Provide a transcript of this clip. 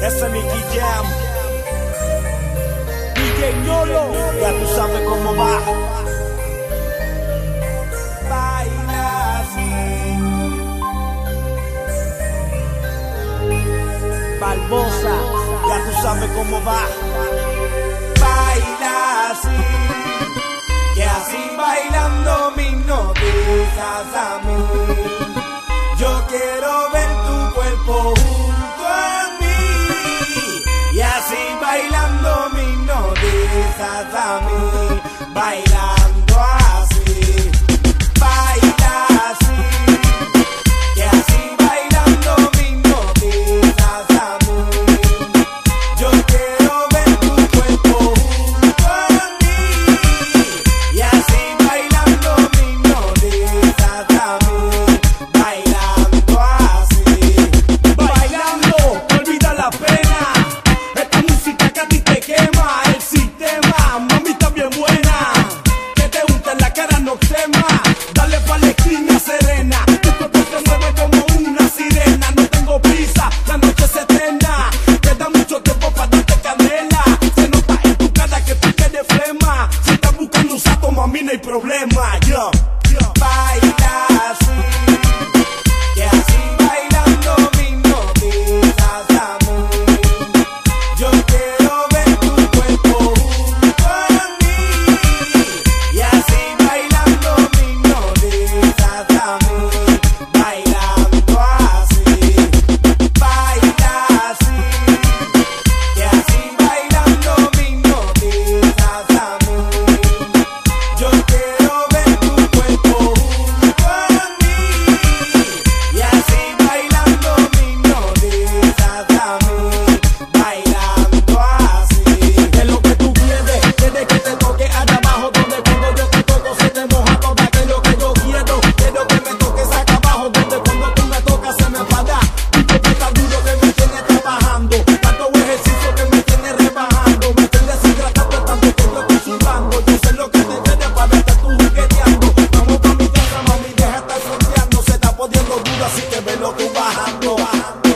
Ese es Nicky Jam. DJ ya tú sabes cómo va. Baila así. Barbosa, ya tú sabes cómo va. Baila así. Que así bailando me hipnotizas a mí. Yo quiero ver tu cuerpo casa a mí bailar. problema. Así que velo tú bajando, bajando.